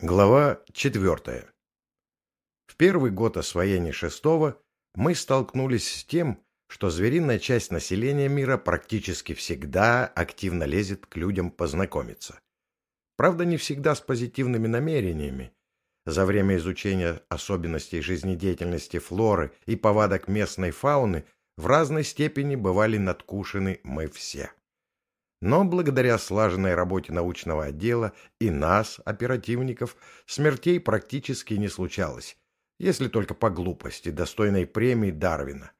Глава четвертая. В первый год освоения шестого мы столкнулись с тем, что звериная часть населения мира практически всегда активно лезет к людям познакомиться. Правда, не всегда с позитивными намерениями. За время изучения особенностей жизнедеятельности флоры и повадок местной фауны в разной степени бывали надкушены мы все. Но благодаря слаженной работе научного отдела и нас, оперативников, смертей практически не случалось, если только по глупости, достойной премии Дарвина.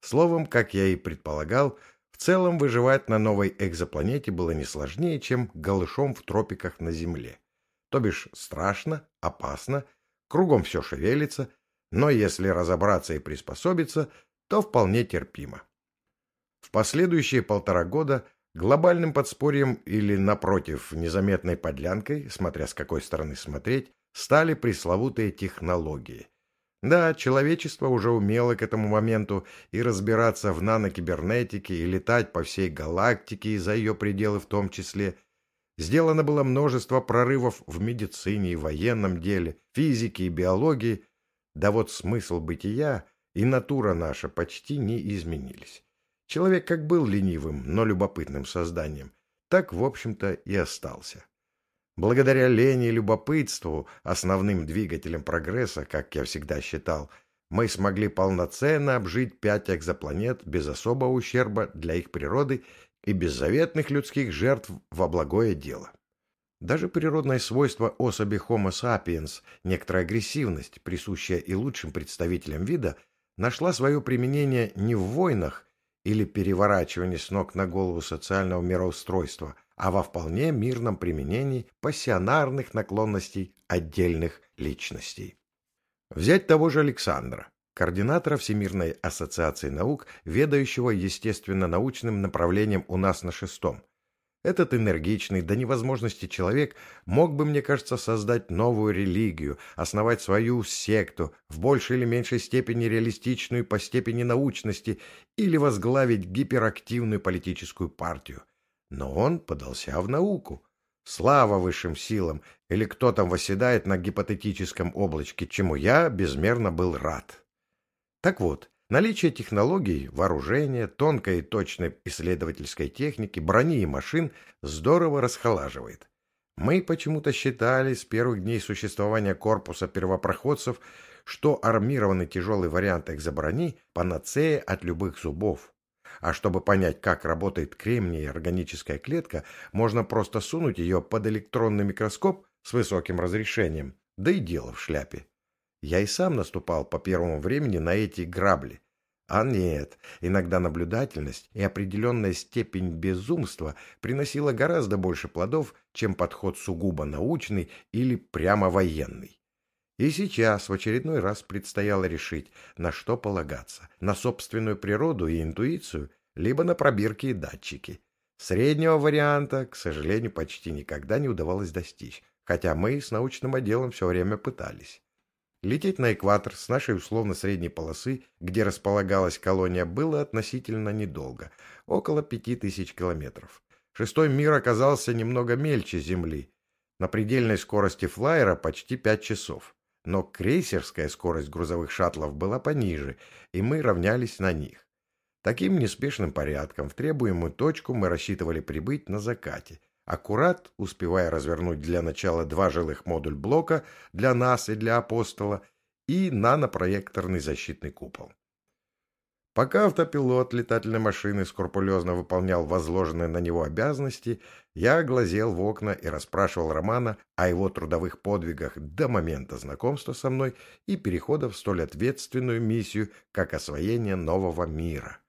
Словом, как я и предполагал, в целом выживать на новой экзопланете было не сложнее, чем голышом в тропиках на Земле. То бишь страшно, опасно, кругом все шевелится, но если разобраться и приспособиться, то вполне терпимо. В последующие полтора года Глобальным подспорьем или, напротив, незаметной подлянкой, смотря с какой стороны смотреть, стали пресловутые технологии. Да, человечество уже умело к этому моменту и разбираться в нанокибернетике, и летать по всей галактике и за ее пределы в том числе. Сделано было множество прорывов в медицине и военном деле, физике и биологии. Да вот смысл бытия и натура наша почти не изменились. Человек как был ленивым, но любопытным созданием, так, в общем-то, и остался. Благодаря лени и любопытству, основным двигателем прогресса, как я всегда считал, мы смогли полноценно обжить пять экзопланет без особого ущерба для их природы и без заветных людских жертв во благое дело. Даже природное свойство особи Homo sapiens, некоторая агрессивность, присущая и лучшим представителям вида, нашла свое применение не в войнах, или переворачивание с ног на голову социального мироустройства, а во вполне мирном применении пассионарных наклонностей отдельных личностей. Взять того же Александра, координатора Всемирной ассоциации наук, ведающего естественно-научным направлением у нас на шестом – этот энергичный до невозможности человек мог бы, мне кажется, создать новую религию, основать свою секту, в большей или меньшей степени реалистичную по степени научности, или возглавить гиперактивную политическую партию. Но он подался в науку. Слава высшим силам, или кто там восседает на гипотетическом облачке, чему я безмерно был рад. Так вот, Наличие технологий, вооружения, тонкой и точной исследовательской техники, брони и машин здорово расхолаживает. Мы почему-то считали с первых дней существования корпуса первопроходцев, что армированный тяжелый вариант экзоброни – панацея от любых зубов. А чтобы понять, как работает кремний и органическая клетка, можно просто сунуть ее под электронный микроскоп с высоким разрешением, да и дело в шляпе. Я и сам наступал по первому времени на эти грабли. А нет, иногда наблюдательность и определенная степень безумства приносила гораздо больше плодов, чем подход сугубо научный или прямо военный. И сейчас в очередной раз предстояло решить, на что полагаться, на собственную природу и интуицию, либо на пробирки и датчики. Среднего варианта, к сожалению, почти никогда не удавалось достичь, хотя мы с научным отделом все время пытались. Лететь на экватор с нашей условно-средней полосы, где располагалась колония, было относительно недолго, около пяти тысяч километров. Шестой мир оказался немного мельче Земли. На предельной скорости флайера почти пять часов. Но крейсерская скорость грузовых шаттлов была пониже, и мы равнялись на них. Таким неспешным порядком в требуемую точку мы рассчитывали прибыть на закате, аккурат успевая развернуть для начала два жилых модуль блока для нас и для апостола и нанопроекторный защитный купол. Пока автопилот летательной машины скрупулезно выполнял возложенные на него обязанности, я глазел в окна и расспрашивал Романа о его трудовых подвигах до момента знакомства со мной и перехода в столь ответственную миссию, как освоение нового мира.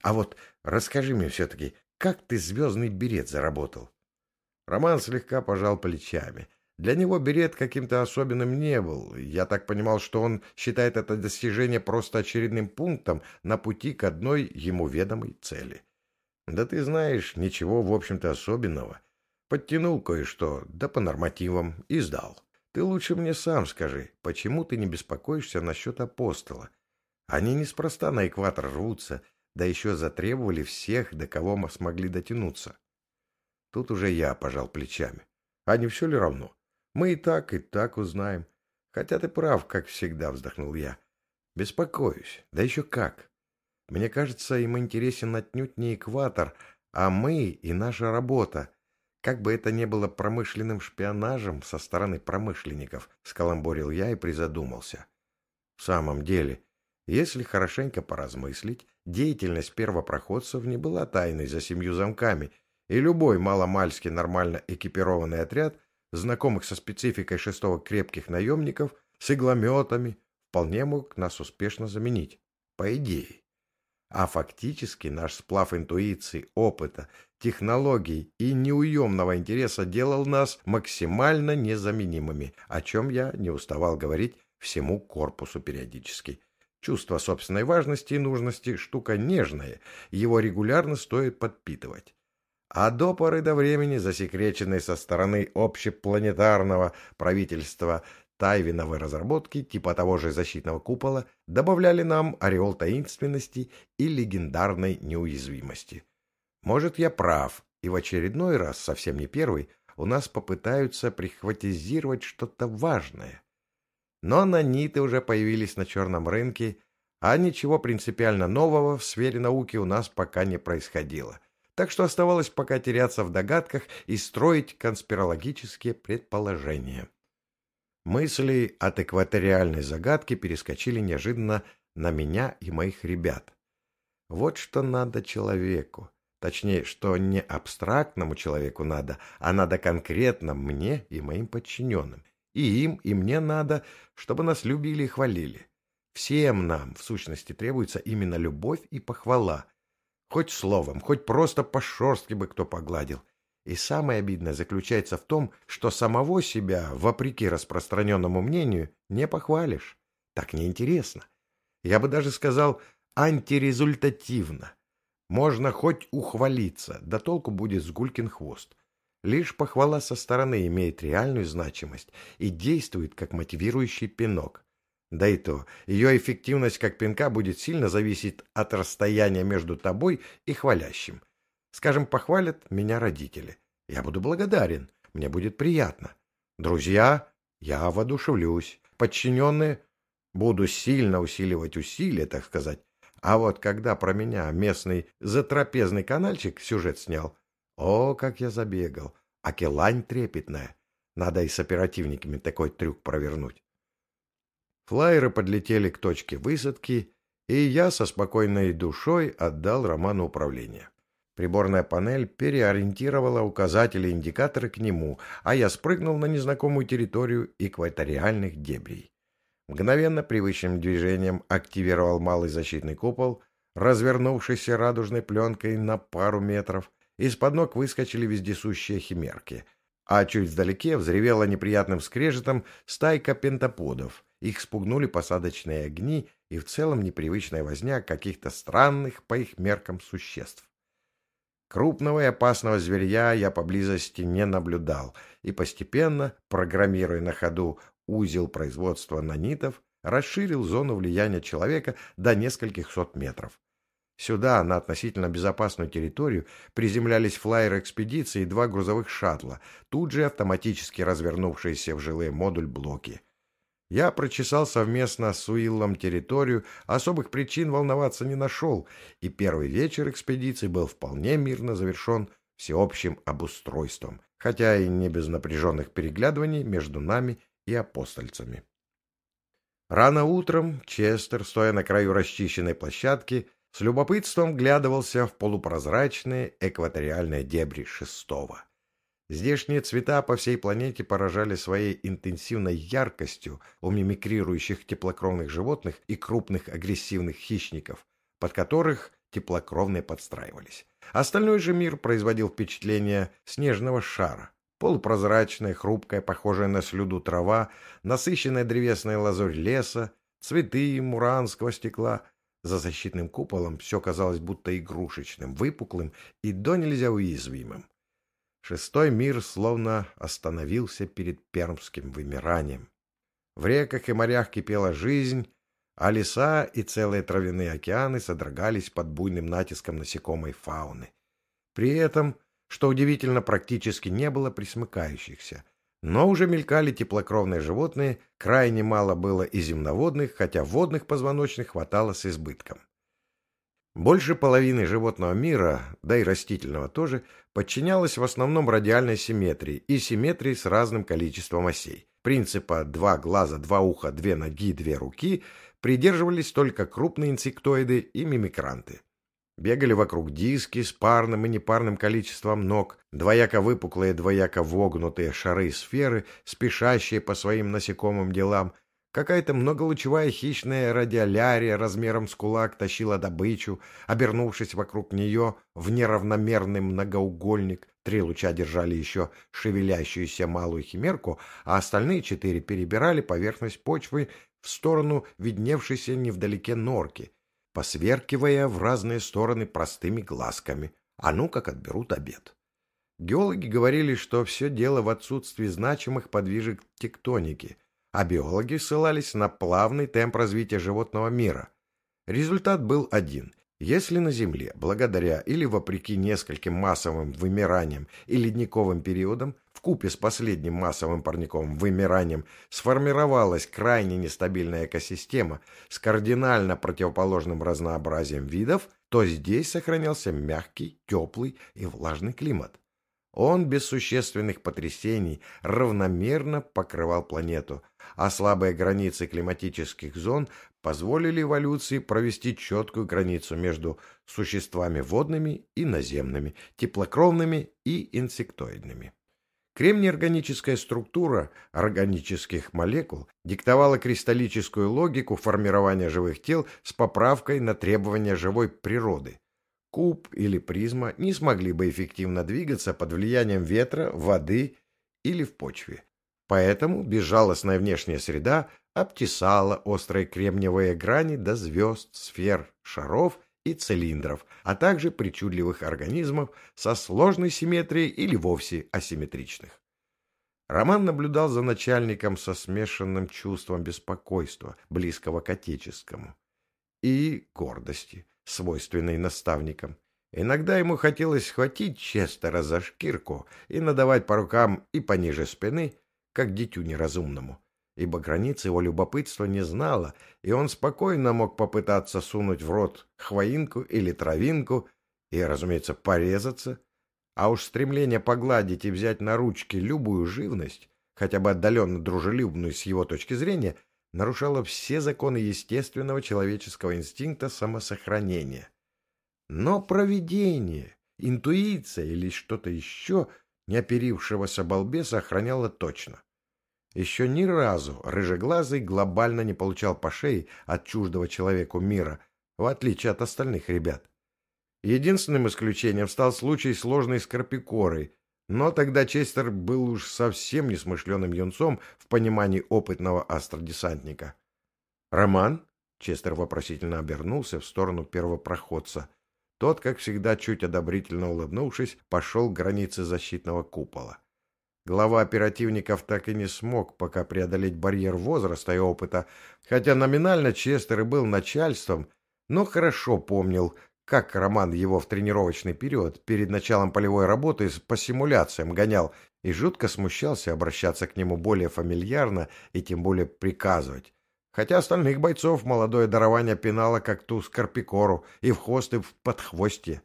А вот расскажи мне все-таки, как ты звездный берет заработал? Роман слегка пожал плечами. Для него берет каким-то особенным не был. Я так понимал, что он считает это достижение просто очередным пунктом на пути к одной ему ведомой цели. Да ты знаешь, ничего, в общем-то, особенного. Подтянул кое-что, да по нормативам, и сдал. Ты лучше мне сам скажи, почему ты не беспокоишься насчет апостола? Они неспроста на экватор рвутся, да еще затребовали всех, до кого мы смогли дотянуться. Тут уже я пожал плечами. А не все ли равно? Мы и так, и так узнаем. Хотя ты прав, как всегда, вздохнул я. Беспокоюсь. Да еще как. Мне кажется, им интересен отнюдь не экватор, а мы и наша работа. Как бы это ни было промышленным шпионажем со стороны промышленников, скаламборил я и призадумался. В самом деле, если хорошенько поразмыслить, деятельность первопроходцев не была тайной за семью замками, и любой маломальски нормально экипированный отряд знакомых со спецификой шестого крепких наемников, с иглометами, вполне мог нас успешно заменить. По идее. А фактически наш сплав интуиции, опыта, технологий и неуемного интереса делал нас максимально незаменимыми, о чем я не уставал говорить всему корпусу периодически. Чувство собственной важности и нужности – штука нежная, его регулярно стоит подпитывать. А до поры до времени, засекреченной со стороны общепланетарного правительства тайвиновой разработки типа того же защитного купола, добавляли нам ореол таинственности и легендарной неуязвимости. Может, я прав, и в очередной раз, совсем не первый, у нас попытаются прихватизировать что-то важное. Но наниты уже появились на черном рынке, а ничего принципиально нового в сфере науки у нас пока не происходило так что оставалось пока теряться в догадках и строить конспирологические предположения. Мысли от экваториальной загадки перескочили неожиданно на меня и моих ребят. Вот что надо человеку. Точнее, что не абстрактному человеку надо, а надо конкретно мне и моим подчиненным. И им, и мне надо, чтобы нас любили и хвалили. Всем нам, в сущности, требуется именно любовь и похвала, Хоть словом, хоть просто по шерстке бы кто погладил. И самое обидное заключается в том, что самого себя, вопреки распространенному мнению, не похвалишь. Так неинтересно. Я бы даже сказал, антирезультативно. Можно хоть ухвалиться, да толку будет с гулькин хвост. Лишь похвала со стороны имеет реальную значимость и действует как мотивирующий пинок. Да и то, ее эффективность как пинка будет сильно зависеть от расстояния между тобой и хвалящим. Скажем, похвалят меня родители. Я буду благодарен, мне будет приятно. Друзья, я воодушевлюсь. Подчиненные, буду сильно усиливать усилия, так сказать. А вот когда про меня местный затрапезный канальчик сюжет снял, о, как я забегал, а келань трепетная. Надо и с оперативниками такой трюк провернуть. Флайеры подлетели к точке высадки, и я со спокойной душой отдал Роману управление. Приборная панель переориентировала указатели индикаторы к нему, а я спрыгнул на незнакомую территорию экваториальных дебрей. Мгновенно привычным движением активировал малый защитный купол, развернувшийся радужной пленкой на пару метров. Из-под ног выскочили вездесущие химерки, а чуть вдалеке взревела неприятным скрежетом стайка пентаподов. Их спугнули посадочные огни и в целом непривычная возня каких-то странных по их меркам существ. Крупного и опасного зверья я поблизости не наблюдал, и постепенно, программируя на ходу узел производства нанитов, расширил зону влияния человека до нескольких сот метров. Сюда, на относительно безопасную территорию, приземлялись флайеры экспедиции и два грузовых шаттла, тут же автоматически развернувшиеся в жилые модуль-блоки. Я прочесал совместно с Уиллом территорию, особых причин волноваться не нашел, и первый вечер экспедиции был вполне мирно завершен всеобщим обустройством, хотя и не без напряженных переглядываний между нами и апостольцами. Рано утром Честер, стоя на краю расчищенной площадки, с любопытством глядывался в полупрозрачные экваториальные дебри шестого. Здешние цвета по всей планете поражали своей интенсивной яркостью у мимикрирующих теплокровных животных и крупных агрессивных хищников, под которых теплокровные подстраивались. Остальной же мир производил впечатление снежного шара. Полупрозрачная, хрупкая, похожая на слюду трава, насыщенная древесная лазурь леса, цветы муранского стекла. За защитным куполом все казалось будто игрушечным, выпуклым и до нельзя уязвимым. Шестой мир словно остановился перед пермским вымиранием. В реках и морях кипела жизнь, а леса и целые травяные океаны содрогались под буйным натиском насекомой фауны. При этом, что удивительно, практически не было присмыкающихся. Но уже мелькали теплокровные животные, крайне мало было и земноводных, хотя водных позвоночных хватало с избытком. Больше половины животного мира, да и растительного тоже, подчинялось в основном радиальной симметрии и симметрии с разным количеством осей. Принципа «два глаза, два уха, две ноги, две руки» придерживались только крупные инсектоиды и мимикранты. Бегали вокруг диски с парным и непарным количеством ног, двояко выпуклые, двояко вогнутые шары сферы, спешащие по своим насекомым делам – Какая-то многолучевая хищная радиолярия размером с кулак тащила добычу, обернувшись вокруг нее в неравномерный многоугольник. Три луча держали еще шевелящуюся малую химерку, а остальные четыре перебирали поверхность почвы в сторону видневшейся невдалеке норки, посверкивая в разные стороны простыми глазками. А ну как отберут обед. Геологи говорили, что все дело в отсутствии значимых подвижек тектоники — а биологи ссылались на плавный темп развития животного мира. Результат был один. Если на Земле, благодаря или вопреки нескольким массовым вымираниям и ледниковым периодам, в купе с последним массовым парниковым вымиранием сформировалась крайне нестабильная экосистема с кардинально противоположным разнообразием видов, то здесь сохранялся мягкий, теплый и влажный климат. Он без существенных потрясений равномерно покрывал планету, а слабые границы климатических зон позволили эволюции провести четкую границу между существами водными и наземными, теплокровными и инсектоидными. Кремний-органическая структура органических молекул диктовала кристаллическую логику формирования живых тел с поправкой на требования живой природы – куб или призма не смогли бы эффективно двигаться под влиянием ветра, воды или в почве. Поэтому безжалостная внешняя среда обтесала острые кремниевые грани до звезд, сфер, шаров и цилиндров, а также причудливых организмов со сложной симметрией или вовсе асимметричных. Роман наблюдал за начальником со смешанным чувством беспокойства, близкого к отеческому, и гордости, свойственной наставникам. Иногда ему хотелось схватить Честера за шкирку и надавать по рукам и пониже спины, как дитю неразумному, ибо границы его любопытства не знала, и он спокойно мог попытаться сунуть в рот хвоинку или травинку и, разумеется, порезаться, а уж стремление погладить и взять на ручки любую живность, хотя бы отдаленно дружелюбную с его точки зрения, нарушала все законы естественного человеческого инстинкта самосохранения. Но провидение, интуиция или что-то еще неоперившегося балбеса охраняло точно. Еще ни разу рыжеглазый глобально не получал по шее от чуждого человеку мира, в отличие от остальных ребят. Единственным исключением стал случай сложной скорпикорой, но тогда Честер был уж совсем несмышленым юнцом в понимании опытного астродесантника. «Роман?» — Честер вопросительно обернулся в сторону первопроходца. Тот, как всегда, чуть одобрительно улыбнувшись, пошел к границе защитного купола. Глава оперативников так и не смог пока преодолеть барьер возраста и опыта, хотя номинально Честер и был начальством, но хорошо помнил, как Роман его в тренировочный период перед началом полевой работы по симуляциям гонял и жутко смущался обращаться к нему более фамильярно и тем более приказывать. Хотя остальных бойцов молодое дарование пинало как ту скорпикору и в хвост, и в подхвостье.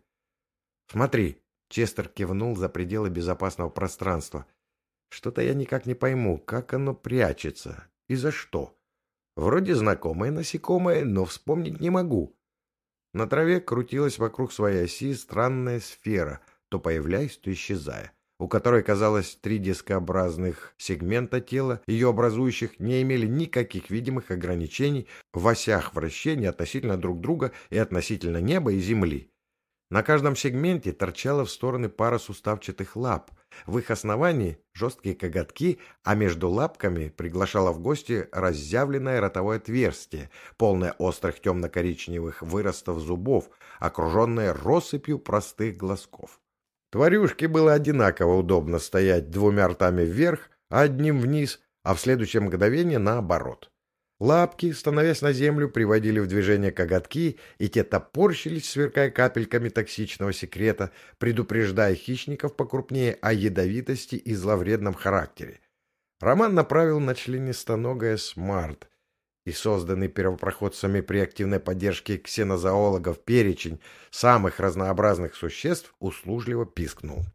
«Смотри», — Честер кивнул за пределы безопасного пространства. «Что-то я никак не пойму, как оно прячется и за что. Вроде знакомое насекомое, но вспомнить не могу». На траве крутилась вокруг своей оси странная сфера, то появляясь, то исчезая, у которой, казалось, три дискообразных сегмента тела, ее образующих, не имели никаких видимых ограничений в осях вращения относительно друг друга и относительно неба и земли. На каждом сегменте торчала в стороны пара суставчатых лап. В их основании жесткие коготки, а между лапками приглашало в гости разъявленное ротовое отверстие, полное острых темно-коричневых выростов зубов, окруженное россыпью простых глазков. Тварюшке было одинаково удобно стоять двумя ртами вверх, а одним вниз, а в следующее мгновение наоборот. Лапки, становясь на землю, приводили в движение коготки, и те топорщились, сверкая капельками токсичного секрета, предупреждая хищников покрупнее о ядовитости и зловредном характере. Роман направил на членистоногое «Смарт», и созданный первопроходцами при активной поддержке ксенозоологов перечень самых разнообразных существ услужливо пискнул.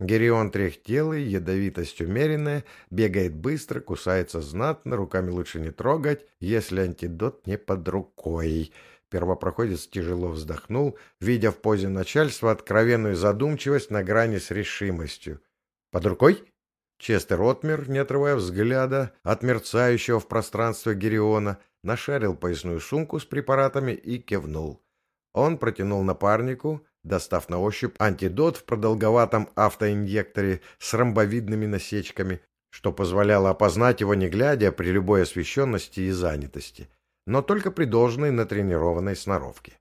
Герион трехтелый, ядовитость умеренная, бегает быстро, кусается знатно, руками лучше не трогать, если антидот не под рукой. Первопроходец тяжело вздохнул, видя в позе начальства откровенную задумчивость на грани с решимостью. «Под рукой?» Честер отмер, не отрывая взгляда от мерцающего в пространстве Гериона, нашарил поясную сумку с препаратами и кивнул. Он протянул напарнику, достав на ощупь антидот в продолговатом автоинъекторе с ромбовидными насечками, что позволяло опознать его не глядя при любой освещенности и занятости, но только при должной натренированной сноровке.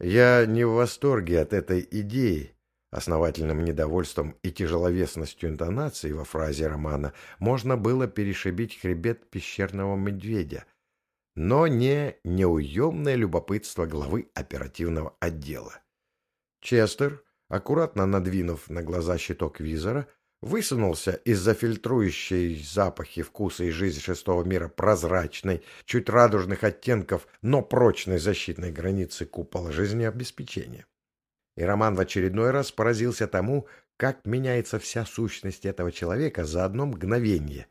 Я не в восторге от этой идеи, Основательным недовольством и тяжеловесностью интонации во фразе романа можно было перешибить хребет пещерного медведя, но не неуемное любопытство главы оперативного отдела. Честер, аккуратно надвинув на глаза щиток визора, высунулся из-за фильтрующей запахи, вкуса и жизнь шестого мира прозрачной, чуть радужных оттенков, но прочной защитной границы купола жизнеобеспечения. И Роман в очередной раз поразился тому, как меняется вся сущность этого человека за одно мгновение.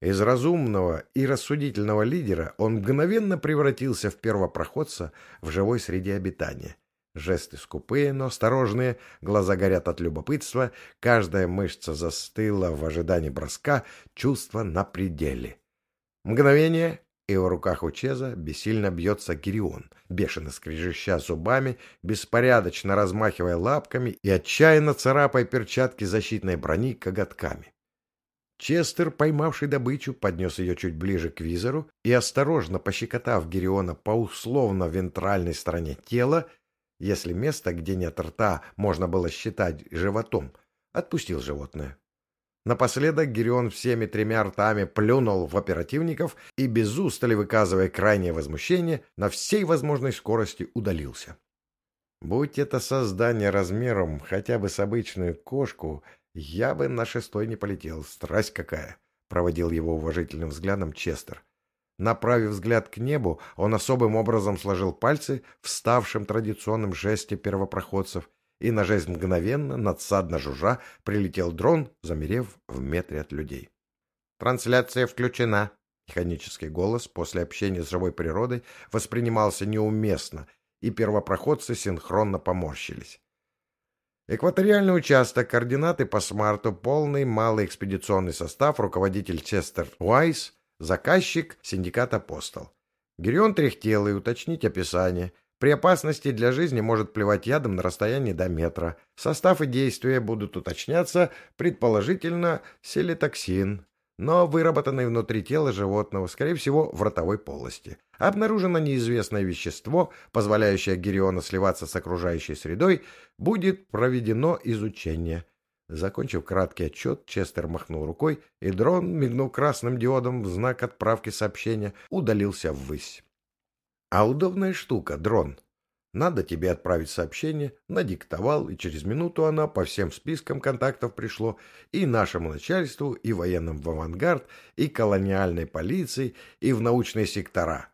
Из разумного и рассудительного лидера он мгновенно превратился в первопроходца в живой среде обитания. Жесты скупые, но осторожные, глаза горят от любопытства, каждая мышца застыла в ожидании броска, чувства на пределе. Мгновение, и в руках у Чеза бессильно бьется Гирион, бешено скрежеща зубами, беспорядочно размахивая лапками и отчаянно царапая перчатки защитной брони коготками. Честер, поймавший добычу, поднес ее чуть ближе к визору и, осторожно пощекотав Гириона по условно-вентральной стороне тела, если место, где нет рта, можно было считать животом, отпустил животное. Напоследок Гирион всеми тремя ртами плюнул в оперативников и, без устали выказывая крайнее возмущение, на всей возможной скорости удалился. Будь это создание размером хотя бы с обычную кошку, я бы на шестой не полетел. Страсть какая! — проводил его уважительным взглядом Честер. Направив взгляд к небу, он особым образом сложил пальцы в ставшем традиционном жесте первопроходцев и на жизнь мгновенно, надсадно жужжа, прилетел дрон, замерев в метре от людей. «Трансляция включена!» Механический голос после общения с живой природой воспринимался неуместно, и первопроходцы синхронно поморщились. Экваториальный участок, координаты по смарту, полный малый экспедиционный состав, руководитель Честер Уайс, заказчик, синдикат Апостол. Гирион Трехтелый, уточнить описание – при опасности для жизни может плевать ядом на расстоянии до метра. Состав и действия будут уточняться, предположительно, селитоксин, но выработанный внутри тела животного, скорее всего, в ротовой полости. Обнаружено неизвестное вещество, позволяющее Гериону сливаться с окружающей средой, будет проведено изучение. Закончив краткий отчет, Честер махнул рукой, и дрон, мигнув красным диодом в знак отправки сообщения, удалился ввысь. А удобная штука, дрон. Надо тебе отправить сообщение, надиктовал, и через минуту она по всем спискам контактов пришло и нашему начальству, и военным в авангард, и колониальной полиции, и в научные сектора.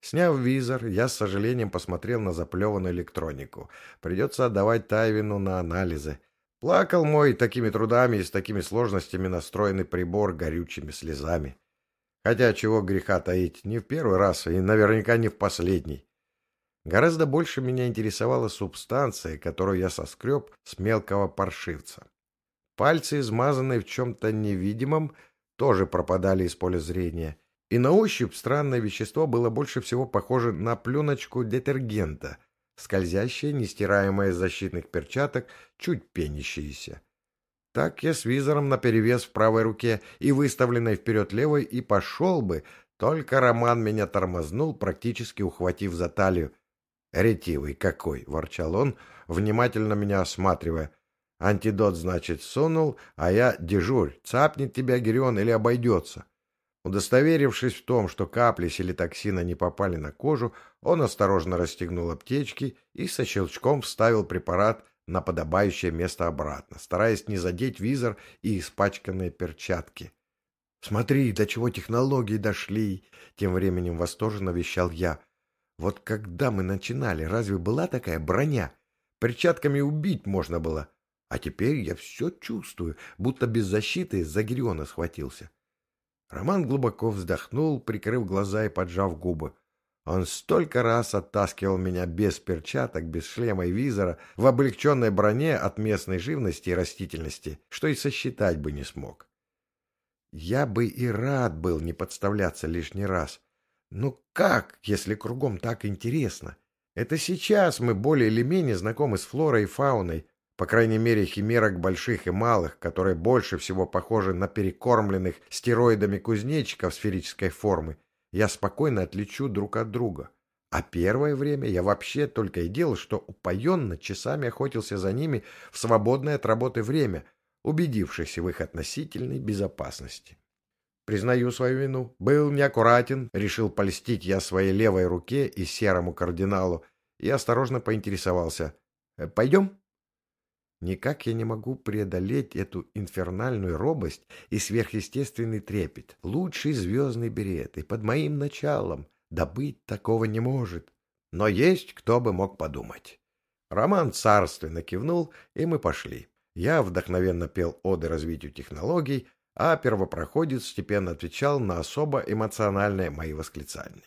Сняв визор, я с сожалением посмотрел на заплеванную электронику. Придется отдавать Тайвину на анализы. Плакал мой такими трудами и с такими сложностями настроенный прибор горючими слезами. Хотя чего греха таить, не в первый раз и наверняка не в последний. Гораздо больше меня интересовала субстанция, которую я соскреб с мелкого паршивца. Пальцы, измазанные в чем-то невидимом, тоже пропадали из поля зрения, и на ощупь странное вещество было больше всего похоже на пленочку детергента, скользящее, нестираемое из защитных перчаток, чуть пенящееся. Так я с визором наперевес в правой руке и выставленной вперед левой и пошел бы, только Роман меня тормознул, практически ухватив за талию. «Ретивый какой!» — ворчал он, внимательно меня осматривая. «Антидот, значит, сунул, а я дежурь. Цапнет тебя Герион или обойдется?» Удостоверившись в том, что капли селитоксина не попали на кожу, он осторожно расстегнул аптечки и со щелчком вставил препарат на подобающее место обратно, стараясь не задеть визор и испачканные перчатки. Смотри, до чего технологии дошли, тем временем восторженно вещал я. Вот когда мы начинали, разве была такая броня? Перчатками убить можно было. А теперь я все чувствую, будто без защиты за Гериона схватился. Роман глубоко вздохнул, прикрыв глаза и поджав губы. Он столько раз оттаскивал меня без перчаток, без шлема и визора, в облегченной броне от местной живности и растительности, что и сосчитать бы не смог. Я бы и рад был не подставляться лишний раз. Ну как, если кругом так интересно? Это сейчас мы более или менее знакомы с флорой и фауной, по крайней мере химерок больших и малых, которые больше всего похожи на перекормленных стероидами кузнечиков сферической формы, я спокойно отличу друг от друга. А первое время я вообще только и делал, что упоенно часами охотился за ними в свободное от работы время, убедившись в их относительной безопасности. Признаю свою вину. Был неаккуратен, решил польстить я своей левой руке и серому кардиналу, и осторожно поинтересовался. «Э, «Пойдем?» Никак я не могу преодолеть эту инфернальную робость и сверхъестественный трепет. Лучший звездный берет, и под моим началом. добыть такого не может. Но есть кто бы мог подумать. Роман царственно кивнул, и мы пошли. Я вдохновенно пел оды развитию технологий, а первопроходец степенно отвечал на особо эмоциональные мои восклицания.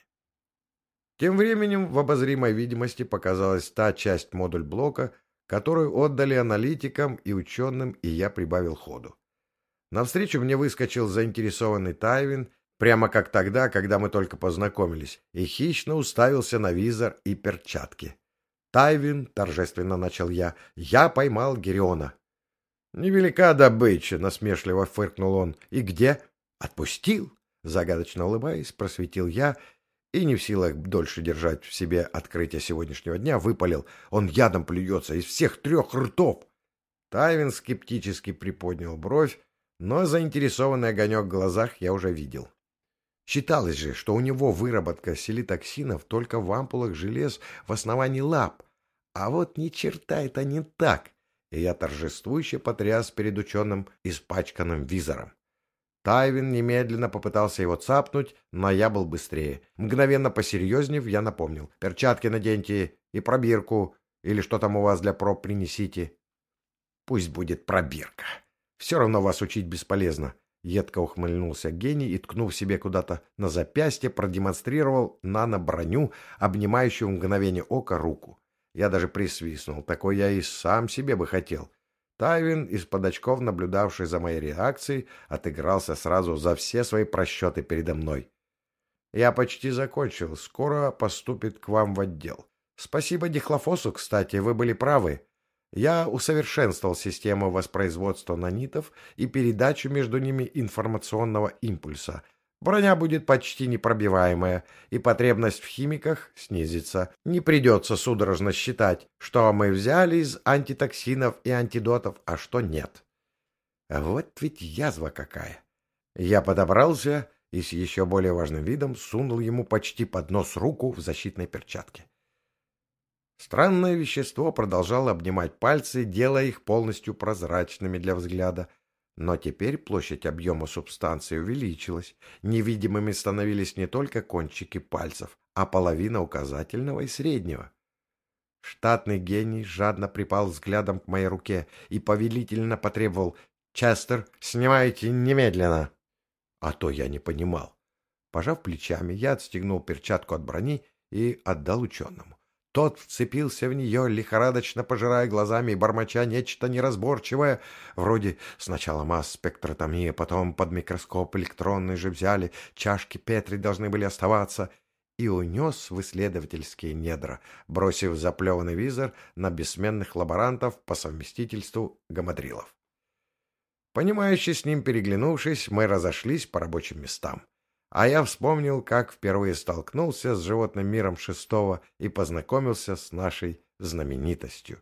Тем временем в обозримой видимости показалась та часть модуль-блока, которую отдали аналитикам и ученым, и я прибавил ходу. Навстречу мне выскочил заинтересованный Тайвин, прямо как тогда, когда мы только познакомились, и хищно уставился на визор и перчатки. «Тайвин», — торжественно начал я, — «я поймал Гериона». «Невелика добыча», — насмешливо фыркнул он. «И где?» «Отпустил», — загадочно улыбаясь, просветил я и не в силах дольше держать в себе открытие сегодняшнего дня, выпалил. Он ядом плюется из всех трех ртов. Тайвин скептически приподнял бровь, но заинтересованный огонек в глазах я уже видел. Считалось же, что у него выработка селитоксинов только в ампулах желез в основании лап. А вот ни черта это не так. И я торжествующе потряс перед ученым испачканным визором. Тайвин немедленно попытался его цапнуть, но я был быстрее. Мгновенно посерьезнев, я напомнил. «Перчатки наденьте и пробирку, или что там у вас для проб принесите». «Пусть будет пробирка. Все равно вас учить бесполезно». Едко ухмыльнулся гений и, ткнув себе куда-то на запястье, продемонстрировал нано-броню, обнимающую в мгновение ока руку. Я даже присвистнул. Такой я и сам себе бы хотел. Тайвин, из-под очков наблюдавший за моей реакцией, отыгрался сразу за все свои просчеты передо мной. «Я почти закончил. Скоро поступит к вам в отдел. Спасибо Дихлофосу, кстати, вы были правы. Я усовершенствовал систему воспроизводства нанитов и передачу между ними информационного импульса — Броня будет почти непробиваемая, и потребность в химиках снизится. Не придется судорожно считать, что мы взяли из антитоксинов и антидотов, а что нет. Вот ведь язва какая! Я подобрался и с еще более важным видом сунул ему почти под нос руку в защитной перчатке. Странное вещество продолжало обнимать пальцы, делая их полностью прозрачными для взгляда — но теперь площадь объема субстанции увеличилась. Невидимыми становились не только кончики пальцев, а половина указательного и среднего. Штатный гений жадно припал взглядом к моей руке и повелительно потребовал «Честер, снимайте немедленно!» А то я не понимал. Пожав плечами, я отстегнул перчатку от брони и отдал ученому. Тот вцепился в нее, лихорадочно пожирая глазами и бормоча нечто неразборчивое, вроде сначала масс-спектротомия, потом под микроскоп электронный же взяли, чашки Петри должны были оставаться, и унес в исследовательские недра, бросив заплеванный визор на бессменных лаборантов по совместительству гамадрилов. Понимающе с ним переглянувшись, мы разошлись по рабочим местам. А я вспомнил, как впервые столкнулся с животным миром шестого и познакомился с нашей знаменитостью.